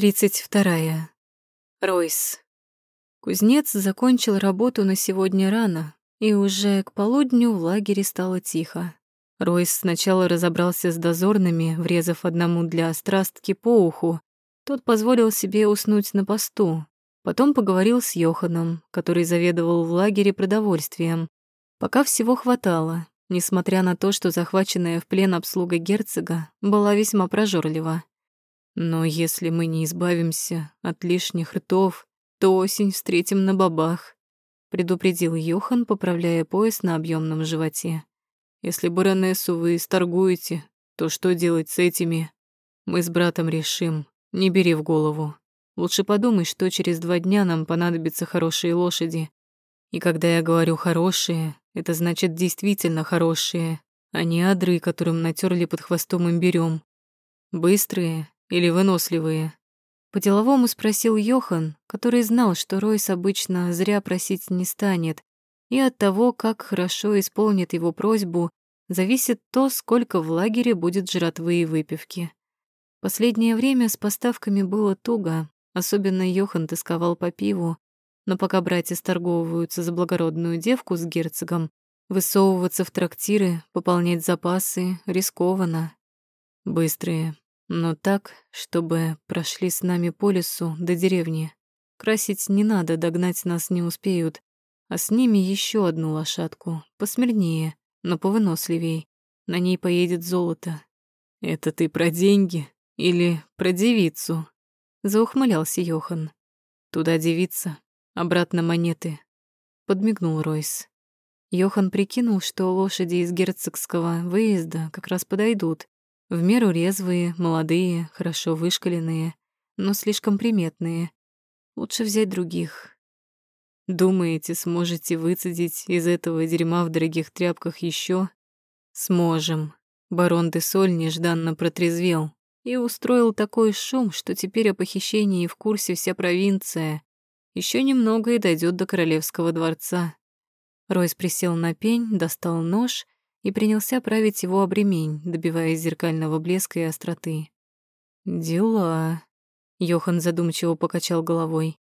Тридцать вторая. Ройс. Кузнец закончил работу на сегодня рано, и уже к полудню в лагере стало тихо. Ройс сначала разобрался с дозорными, врезав одному для страстки по уху. Тот позволил себе уснуть на посту. Потом поговорил с Йоханом, который заведовал в лагере продовольствием. Пока всего хватало, несмотря на то, что захваченная в плен обслуга герцога была весьма прожорлива. Но если мы не избавимся от лишних ртов, то осень встретим на бабах, предупредил Йохан, поправляя пояс на объемном животе. Если баронессу вы сторгуете, то что делать с этими? Мы с братом решим, не бери в голову. Лучше подумай, что через два дня нам понадобятся хорошие лошади. И когда я говорю «хорошие», это значит действительно хорошие, а не адры, которым натерли под хвостом имбирём. Быстрые или выносливые? По-деловому спросил Йохан, который знал, что Ройс обычно зря просить не станет, и от того, как хорошо исполнит его просьбу, зависит то, сколько в лагере будет жратвы и выпивки. Последнее время с поставками было туго, особенно Йохан тосковал по пиву, но пока братья сторговываются за благородную девку с герцогом, высовываться в трактиры, пополнять запасы рискованно. Быстрые, но так, чтобы прошли с нами по лесу до деревни. Красить не надо, догнать нас не успеют а с ними еще одну лошадку, посмирнее, но повыносливей. На ней поедет золото. «Это ты про деньги или про девицу?» Заухмылялся Йохан. «Туда девица, обратно монеты», — подмигнул Ройс. Йохан прикинул, что лошади из герцогского выезда как раз подойдут. В меру резвые, молодые, хорошо вышкаленные, но слишком приметные. Лучше взять других, Думаете, сможете выцедить из этого дерьма в дорогих тряпках еще? Сможем. Барон де Соль нежданно протрезвел и устроил такой шум, что теперь о похищении в курсе вся провинция. Еще немного и дойдет до королевского дворца. Ройс присел на пень, достал нож и принялся править его об ремень, добиваясь зеркального блеска и остроты. «Дела...» — Йохан задумчиво покачал головой.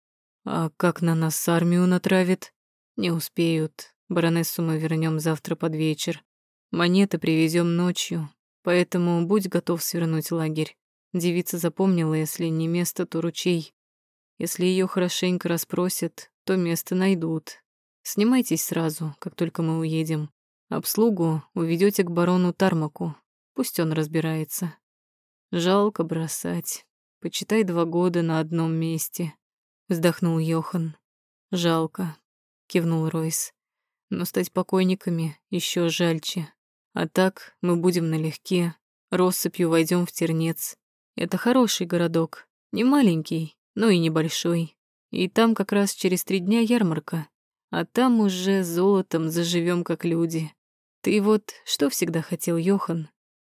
А как на нас армию натравит? Не успеют. Баронессу мы вернем завтра под вечер. Монеты привезем ночью, поэтому будь готов свернуть лагерь. Девица запомнила, если не место, то ручей. Если ее хорошенько расспросят, то место найдут. Снимайтесь сразу, как только мы уедем. Обслугу уведете к барону Тармаку. Пусть он разбирается. Жалко бросать. Почитай два года на одном месте вздохнул Йохан. Жалко, кивнул Ройс. Но стать покойниками еще жальче. А так мы будем налегке, россыпью войдем в Тернец. Это хороший городок, не маленький, но и небольшой. И там как раз через три дня ярмарка. А там уже золотом заживем как люди. Ты вот что всегда хотел, Йохан?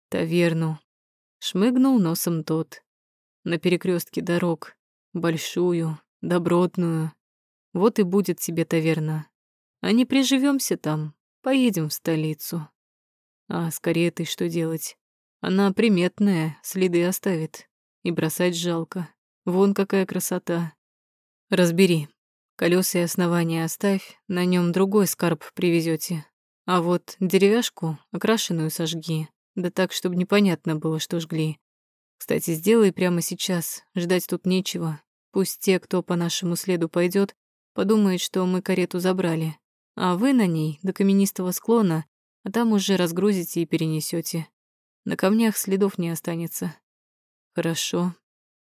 Таверну. Шмыгнул носом тот. На перекрестке дорог. Большую, добротную. Вот и будет тебе таверна. А не приживемся там, поедем в столицу. А с каретой что делать? Она приметная, следы оставит. И бросать жалко. Вон какая красота. Разбери. Колеса и основания оставь, на нем другой скарб привезете. А вот деревяшку окрашенную сожги, да так, чтобы непонятно было, что жгли. Кстати, сделай прямо сейчас, ждать тут нечего. Пусть те, кто по нашему следу пойдет, подумают, что мы карету забрали, а вы на ней до каменистого склона, а там уже разгрузите и перенесете. На камнях следов не останется. Хорошо.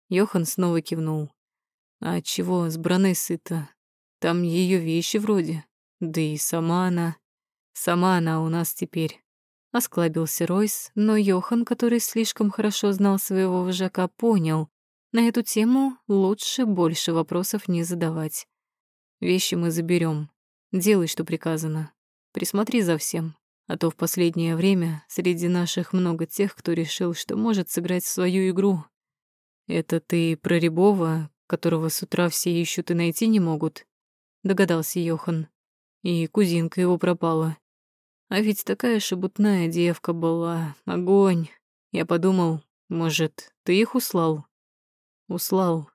Йохан снова кивнул. А чего с Бронессой-то? Там ее вещи вроде. Да и сама она. Сама она у нас теперь. Осклабился Ройс, но Йохан, который слишком хорошо знал своего вожака, понял, на эту тему лучше больше вопросов не задавать. Вещи мы заберем. Делай, что приказано. Присмотри за всем, а то в последнее время среди наших много тех, кто решил, что может сыграть свою игру. Это ты про Рябова, которого с утра все ищут и найти не могут? Догадался Йохан. И кузинка его пропала. А ведь такая шебутная девка была, огонь. Я подумал, может, ты их услал? Услал.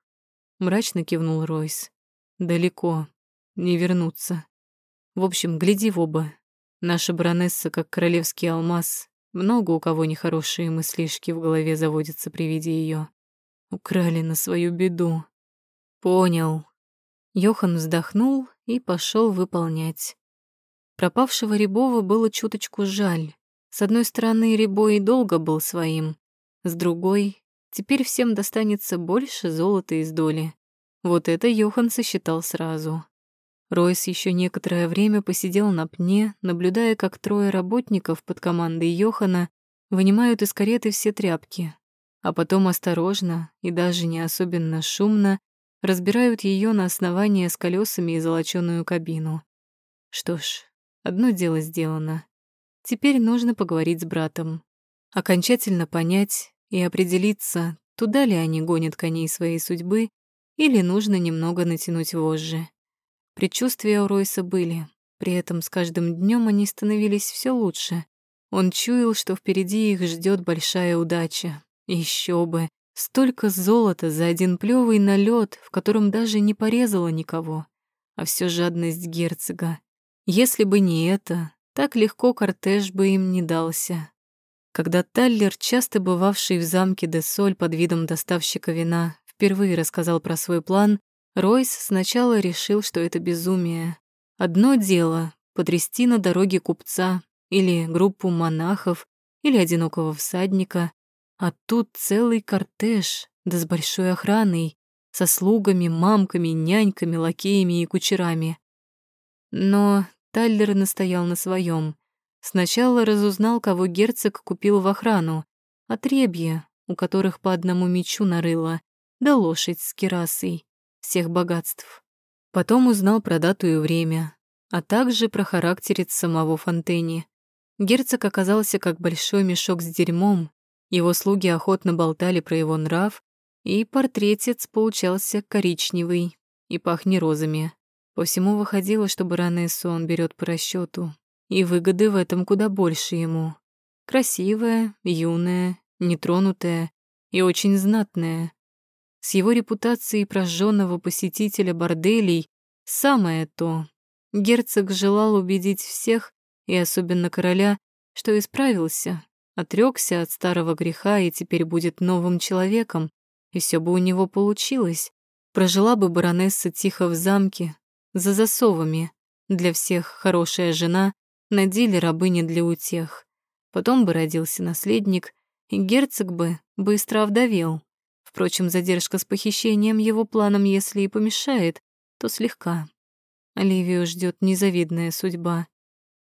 Мрачно кивнул Ройс. Далеко. Не вернуться. В общем, гляди в оба. Наша баронесса, как королевский алмаз, много у кого нехорошие мыслишки в голове заводятся при виде ее. Украли на свою беду. Понял. Йохан вздохнул и пошел выполнять. Пропавшего Рябова было чуточку жаль. С одной стороны, Рябо и долго был своим, с другой, теперь всем достанется больше золота из доли. Вот это Йохан сосчитал сразу. Ройс еще некоторое время посидел на пне, наблюдая, как трое работников под командой Йохана вынимают из кареты все тряпки, а потом осторожно и даже не особенно шумно разбирают ее на основание с колесами и золоченую кабину. Что ж, одно дело сделано. Теперь нужно поговорить с братом. Окончательно понять и определиться, туда ли они гонят коней своей судьбы или нужно немного натянуть вожжи. Предчувствия у Ройса были, при этом с каждым днем они становились все лучше. Он чуял, что впереди их ждет большая удача. Еще бы, столько золота за один плевый налет, в котором даже не порезало никого. А все жадность герцога. Если бы не это, так легко кортеж бы им не дался. Когда Таллер, часто бывавший в замке де Соль под видом доставщика вина, впервые рассказал про свой план, Ройс сначала решил, что это безумие. Одно дело — потрясти на дороге купца или группу монахов или одинокого всадника, а тут целый кортеж, да с большой охраной, со слугами, мамками, няньками, лакеями и кучерами. Но Тайлер настоял на своем. Сначала разузнал, кого герцог купил в охрану, отребья, у которых по одному мечу нарыло, да лошадь с керасой всех богатств. Потом узнал про дату и время, а также про характерец самого Фонтени. Герцог оказался как большой мешок с дерьмом, его слуги охотно болтали про его нрав, и портретец получался коричневый и пахни розами. По всему выходило, что баронессу он берет по расчету, и выгоды в этом куда больше ему. Красивая, юная, нетронутая и очень знатная. С его репутацией прожженного посетителя борделей самое то. Герцог желал убедить всех, и особенно короля, что исправился, отрекся от старого греха и теперь будет новым человеком, и все бы у него получилось. Прожила бы баронесса тихо в замке, за засовами, для всех хорошая жена, на деле рабыня для утех. Потом бы родился наследник, и герцог бы быстро овдовел. Впрочем, задержка с похищением его планам, если и помешает, то слегка. Оливию ждет незавидная судьба.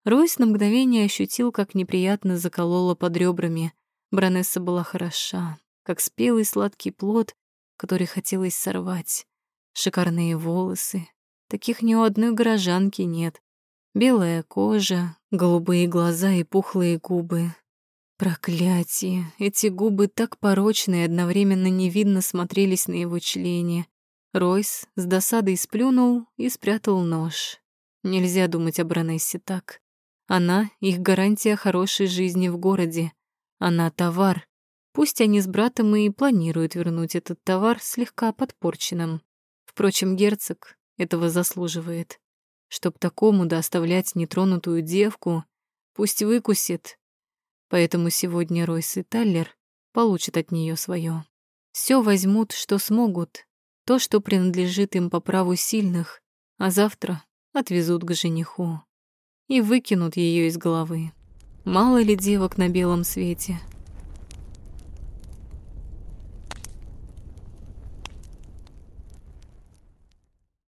Ройс на мгновение ощутил, как неприятно заколола под ребрами. Бронесса была хороша, как спелый сладкий плод, который хотелось сорвать. Шикарные волосы. Таких ни у одной горожанки нет. Белая кожа, голубые глаза и пухлые губы. Проклятие! Эти губы так порочно и одновременно невинно смотрелись на его члене. Ройс с досадой сплюнул и спрятал нож. Нельзя думать о Бронессе так. Она — их гарантия хорошей жизни в городе. Она — товар. Пусть они с братом и планируют вернуть этот товар слегка подпорченным. Впрочем, герцог этого заслуживает. Чтоб такому да оставлять нетронутую девку, пусть выкусит, Поэтому сегодня Ройс и Таллер получат от нее свое. Все возьмут, что смогут, то, что принадлежит им по праву сильных, а завтра отвезут к жениху и выкинут ее из головы. Мало ли девок на белом свете —